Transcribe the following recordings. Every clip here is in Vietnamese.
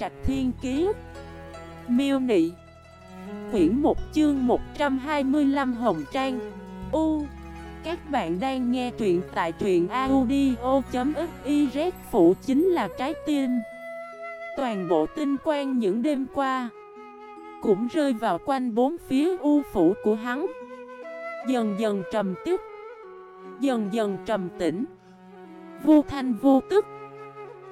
Trạch Thiên Kiế Miêu Nị. Quyển 1 chương 125 Hồng Trang. U. Các bạn đang nghe truyện tại truyện audio.xyz Phụ chính là trái tim. Toàn bộ tinh quang những đêm qua Cũng rơi vào quanh bốn phía u phủ của hắn. Dần dần trầm tức Dần dần trầm tĩnh. Vô thanh vô tức.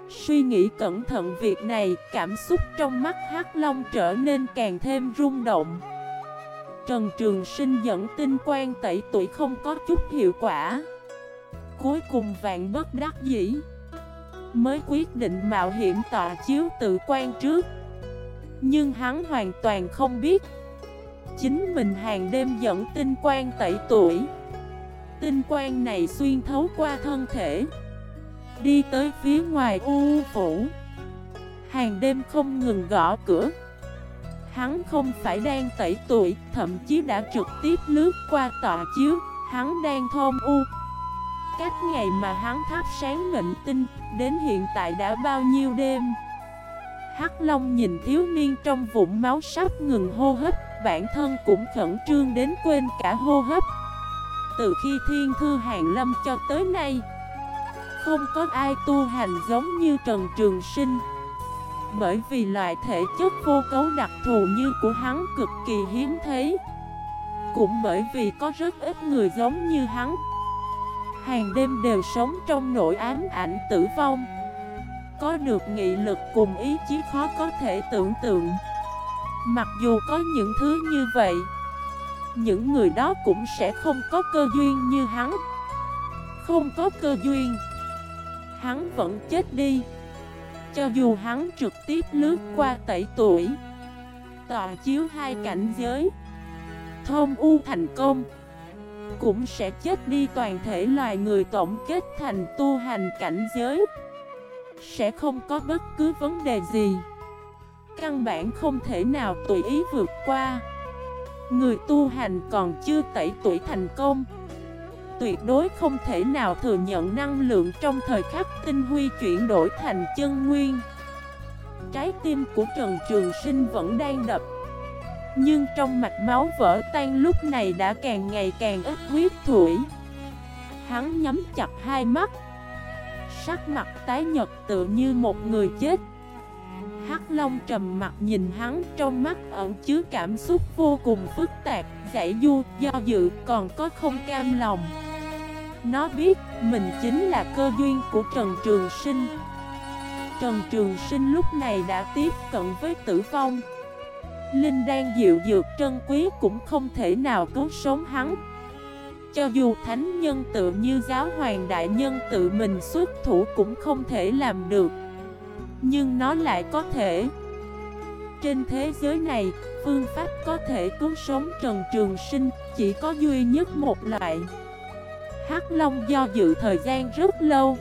Suy nghĩ cẩn thận việc này, cảm xúc trong mắt Hắc Long trở nên càng thêm rung động. Trần Trường Sinh dẫn tinh quan tẩy tuổi không có chút hiệu quả. Cuối cùng vạn bất đắc dĩ, mới quyết định mạo hiểm tọa chiếu tự quan trước. Nhưng hắn hoàn toàn không biết, chính mình hàng đêm dẫn tinh quan tẩy tuổi. Tinh quan này xuyên thấu qua thân thể Đi tới phía ngoài u phủ Hàng đêm không ngừng gõ cửa. Hắn không phải đang tẩy tuổi, Thậm chí đã trực tiếp lướt qua tọa chiếu. Hắn đang thôn u. Cách ngày mà hắn thắp sáng mệnh tinh, Đến hiện tại đã bao nhiêu đêm? Hắc Long nhìn thiếu niên trong vũng máu sắp ngừng hô hấp, Bản thân cũng khẩn trương đến quên cả hô hấp. Từ khi thiên thư hàng lâm cho tới nay không có ai tu hành giống như Trần Trường Sinh. Bởi vì loại thể chất vô cấu đặc thù như của hắn cực kỳ hiếm thấy. Cũng bởi vì có rất ít người giống như hắn. Hàng đêm đều sống trong nỗi ám ảnh tử vong. Có được nghị lực cùng ý chí khó có thể tưởng tượng. Mặc dù có những thứ như vậy, Những người đó cũng sẽ không có cơ duyên như hắn. Không có cơ duyên hắn vẫn chết đi. Cho dù hắn trực tiếp lướt qua tẩy tuổi, Tòa chiếu hai cảnh giới thông U thành công, Cũng sẽ chết đi toàn thể loài người tổng kết thành tu hành cảnh giới. Sẽ không có bất cứ vấn đề gì. Căn bản không thể nào tùy ý vượt qua. Người tu hành còn chưa tẩy tuổi thành công tuyệt đối không thể nào thừa nhận năng lượng trong thời khắc tinh huy chuyển đổi thành chân nguyên. Trái tim của Trần Trường Sinh vẫn đang đập. Nhưng trong mạch máu vỡ tan lúc này đã càng ngày càng ít huyết thủy. Hắn nhắm chặt hai mắt. Sắc mặt tái nhật tự như một người chết. Hắc Long trầm mặt nhìn hắn trong mắt ẩn chứa cảm xúc vô cùng phức tạp, giải du, do dự, còn có không cam lòng. Nó biết mình chính là cơ duyên của Trần Trường Sinh. Trần Trường Sinh lúc này đã tiếp cận với tử vong. Linh đang dịu dược trân quý cũng không thể nào cứu sống hắn. Cho dù thánh nhân tự như giáo hoàng đại nhân tự mình xuất thủ cũng không thể làm được. Nhưng nó lại có thể. Trên thế giới này, phương pháp có thể cứu sống Trần Trường Sinh chỉ có duy nhất một loại. Hắc Long do dự thời gian rất lâu.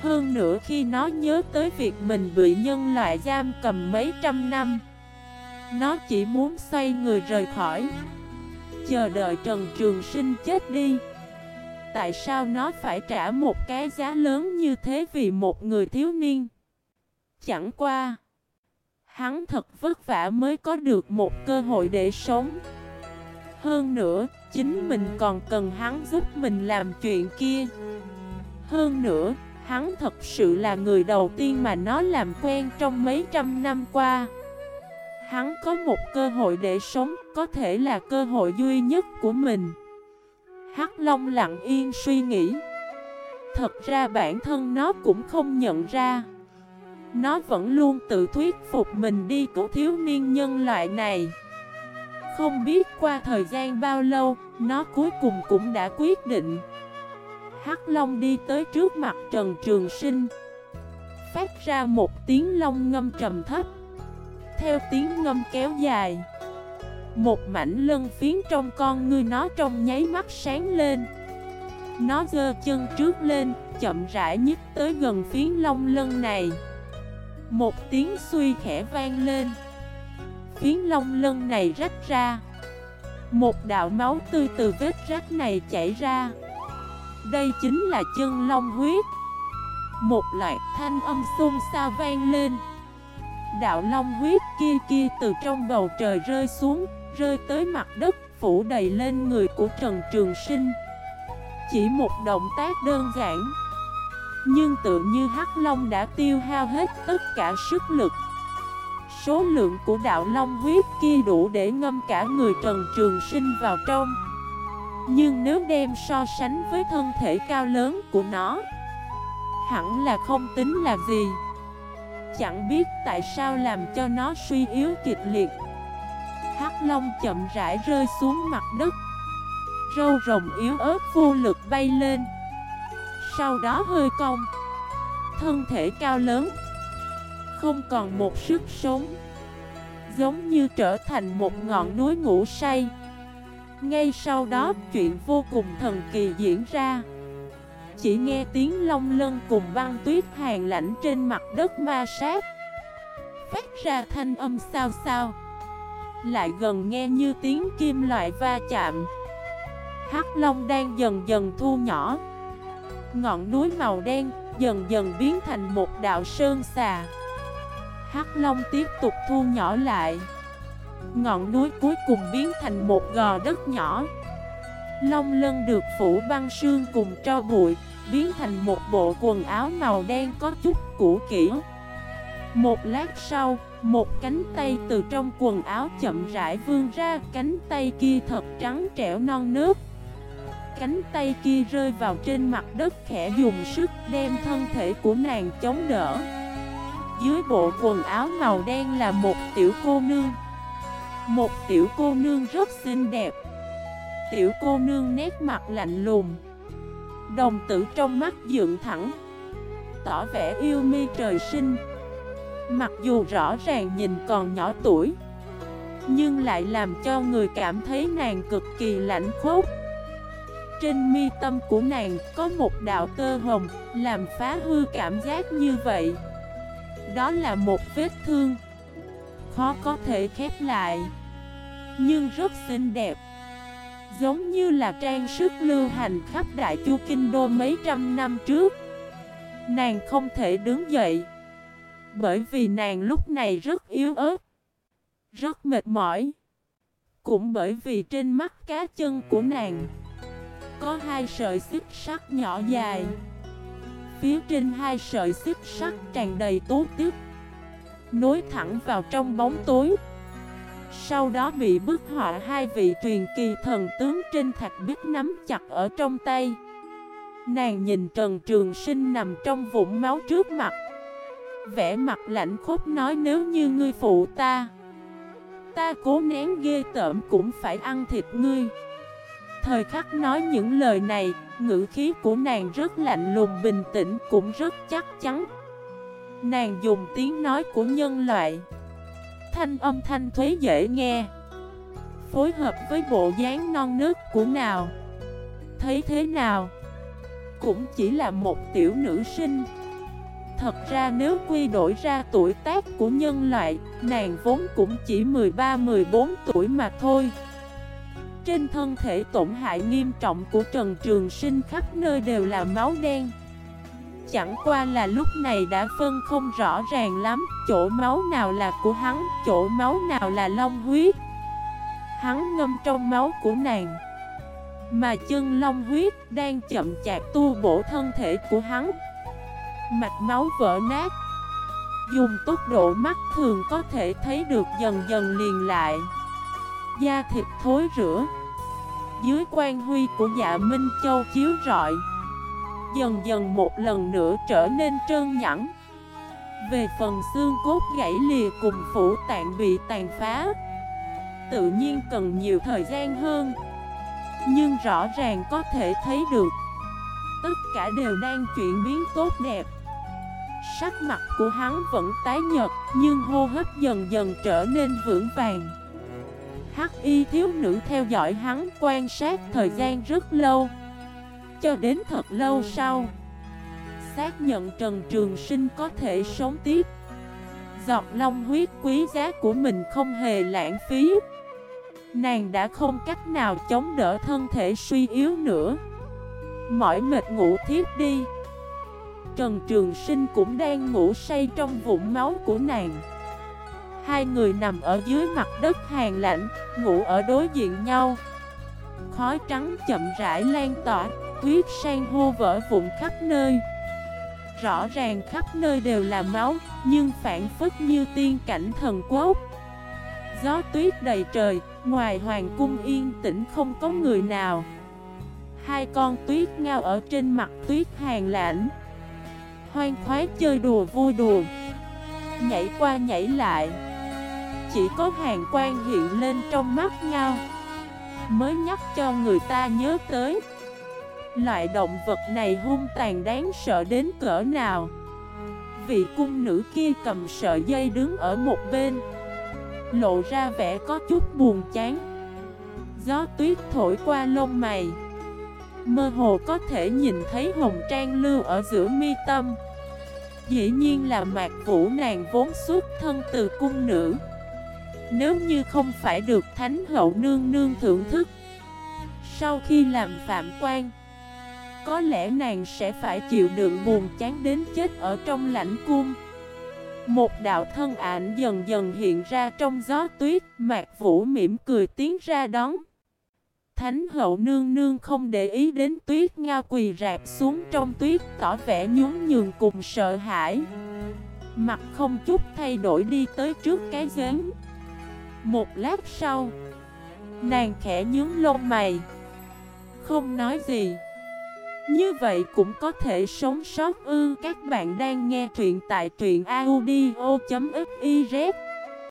Hơn nữa khi nó nhớ tới việc mình bị nhân loại giam cầm mấy trăm năm, Nó chỉ muốn xoay người rời khỏi. Chờ đợi Trần Trường Sinh chết đi, Tại sao nó phải trả một cái giá lớn như thế vì một người thiếu niên? Chẳng qua, Hắn thật vất vả mới có được một cơ hội để sống hơn nữa, chính mình còn cần hắn giúp mình làm chuyện kia. Hơn nữa, hắn thật sự là người đầu tiên mà nó làm quen trong mấy trăm năm qua. Hắn có một cơ hội để sống, có thể là cơ hội duy nhất của mình. Hắc Long lặng yên suy nghĩ. Thật ra bản thân nó cũng không nhận ra. Nó vẫn luôn tự thuyết phục mình đi cứu thiếu niên nhân loại này không biết qua thời gian bao lâu, nó cuối cùng cũng đã quyết định. Hắc Long đi tới trước mặt Trần Trường Sinh. Phát ra một tiếng long ngâm trầm thấp. Theo tiếng ngâm kéo dài Một mảnh lân phiến trong con ngươi nó trong nháy mắt sáng lên. Nó giơ chân trước lên, chậm rãi nhích tới gần phiến long lân này. Một tiếng suy khẽ vang lên phiến long lân này rách ra. Một đạo máu tươi từ vết rách này chảy ra. Đây chính là chân long huyết. Một loại thanh âm xôn xa vang lên. Đạo long huyết kia kia từ trong bầu trời rơi xuống, Rơi tới mặt đất, phủ đầy lên người của Trần Trường Sinh. Chỉ một động tác đơn giản, Nhưng tự như Hắc Long đã tiêu hao hết tất cả sức lực. Số lượng của đạo long huyết kia đủ để ngâm cả người Trần Trường Sinh vào trong. Nhưng nếu đem so sánh với thân thể cao lớn của nó, Hẳn là không tính là gì. Chẳng biết tại sao làm cho nó suy yếu kịch liệt. Hắc Long chậm rãi rơi xuống mặt đất. Râu rồng yếu ớt vô lực bay lên. Sau đó hơi cong. Thân thể cao lớn không còn một sức sống. Giống như trở thành một ngọn núi ngủ say. Ngay sau đó, chuyện vô cùng thần kỳ diễn ra. Chỉ nghe tiếng long lân cùng băng tuyết hàng lạnh trên mặt đất ma sát. Phát ra thanh âm sao sao lại gần nghe như tiếng kim loại va chạm. Hắc Long đang dần dần thu nhỏ. Ngọn núi màu đen dần dần biến thành một đạo sơn xà. Hắc Long tiếp tục thu nhỏ lại. Ngọn núi cuối cùng biến thành một gò đất nhỏ. Long lân được phủ băng sương cùng cho bụi, Biến thành một bộ quần áo màu đen có chút cũ kỹ. Một lát sau, một cánh tay từ trong quần áo chậm rãi vươn ra, Cánh tay kia thật trắng trẻo non nước Cánh tay kia rơi vào trên mặt đất khẽ dùng sức đem thân thể của nàng chống đỡ. Dưới bộ quần áo màu đen là một tiểu cô nương. Một tiểu cô nương rất xinh đẹp. Tiểu cô nương nét mặt lạnh lùng. Đồng tử trong mắt dựng thẳng. Tỏ vẻ yêu mi trời sinh. Mặc dù rõ ràng nhìn còn nhỏ tuổi, Nhưng lại làm cho người cảm thấy nàng cực kỳ lạnh khốc. Trên mi tâm của nàng có một đạo tơ hồng, Làm phá hư cảm giác như vậy. Đó là một vết thương. Khó có thể khép lại, Nhưng rất xinh đẹp. Giống như là trang sức lưu hành khắp Đại Chu Kinh Đô mấy trăm năm trước. Nàng không thể đứng dậy, bởi vì nàng lúc này rất yếu ớt, Rất mệt mỏi. Cũng bởi vì trên mắt cá chân của nàng, Có hai sợi xích sắt nhỏ dài. Phía trên hai sợi xích sắt tràn đầy tố tiếp Nối thẳng vào trong bóng tối. Sau đó bị bức họa hai vị truyền kỳ thần tướng trên thạch bích nắm chặt ở trong tay. Nàng nhìn Trần Trường Sinh nằm trong vũng máu trước mặt Vẽ mặt lạnh khốc nói nếu như ngươi phụ ta Ta cố nén ghê tởm cũng phải ăn thịt ngươi. Thời khắc nói những lời này Ngữ khí của nàng rất lạnh lùng bình tĩnh cũng rất chắc chắn. Nàng dùng tiếng nói của nhân loại. Thanh âm thanh thuế dễ nghe. Phối hợp với bộ dáng non nước của nào? Thấy thế nào? Cũng chỉ là một tiểu nữ sinh. Thật ra nếu quy đổi ra tuổi tác của nhân loại, nàng vốn cũng chỉ 13-14 tuổi mà thôi. Trên thân thể tổn hại nghiêm trọng của Trần Trường Sinh khắp nơi đều là máu đen. Chẳng qua là lúc này đã phân không rõ ràng lắm, chỗ máu nào là của hắn, chỗ máu nào là long huyết. Hắn ngâm trong máu của nàng. Mà chân long huyết đang chậm chạp tu bổ thân thể của hắn Mạch máu vỡ nát Dùng tốc độ mắt thường có thể thấy được dần dần liền lại Da thịt thối rửa dưới quan huy của dạ Minh Châu chiếu rọi. Dần dần một lần nữa trở nên trơn nhẵn. Về phần xương cốt gãy lìa cùng phủ tạng bị tàn phá, Tự nhiên cần nhiều thời gian hơn. Nhưng rõ ràng có thể thấy được, Tất cả đều đang chuyển biến tốt đẹp. Sắc mặt của hắn vẫn tái nhợt, Nhưng hô hấp dần dần trở nên vững vàng. Hắc y thiếu nữ theo dõi hắn quan sát thời gian rất lâu. Cho đến thật lâu sau, Xác nhận Trần Trường Sinh có thể sống tiếp. Giọt long huyết quý giá của mình không hề lãng phí. Nàng đã không cách nào chống đỡ thân thể suy yếu nữa. Mỏi mệt ngủ thiếp đi. Trần Trường Sinh cũng đang ngủ say trong vũng máu của nàng. Hai người nằm ở dưới mặt đất hàng lạnh, ngủ ở đối diện nhau. Khói trắng chậm rãi lan tỏa, tuyết sang hô vỡ vụn khắp nơi. Rõ ràng khắp nơi đều là máu, nhưng phản phất như tiên cảnh thần quốc. Gió tuyết đầy trời, ngoài hoàng cung yên tĩnh không có người nào. Hai con tuyết ngao ở trên mặt tuyết hàng lãnh Hoang khoái chơi đùa vui đùa. Nhảy qua nhảy lại. Chỉ có hàng quan hiện lên trong mắt nhau, Mới nhắc cho người ta nhớ tới. Loại động vật này hung tàn đáng sợ đến cỡ nào. Vị cung nữ kia cầm sợi dây đứng ở một bên, Lộ ra vẻ có chút buồn chán. Gió tuyết thổi qua lông mày, Mơ hồ có thể nhìn thấy hồng trang lưu ở giữa mi tâm. Dĩ nhiên là mạc vũ nàng vốn xuất thân từ cung nữ. Nếu như không phải được thánh hậu nương nương thưởng thức, Sau khi làm phạm quan, Có lẽ nàng sẽ phải chịu đựng buồn chán đến chết ở trong lãnh cung. Một đạo thân ảnh dần dần hiện ra trong gió tuyết, Mạc vũ mỉm cười tiến ra đón. Thánh hậu nương nương không để ý đến tuyết nga quỳ rạp xuống trong tuyết, tỏ vẻ nhún nhường cùng sợ hãi. Mặt không chút thay đổi đi tới trước cái giếng. Một lát sau, Nàng khẽ nhướng lông mày. Không nói gì. Như vậy cũng có thể sống sót ư. Các bạn đang nghe truyện tại truyện audio.fif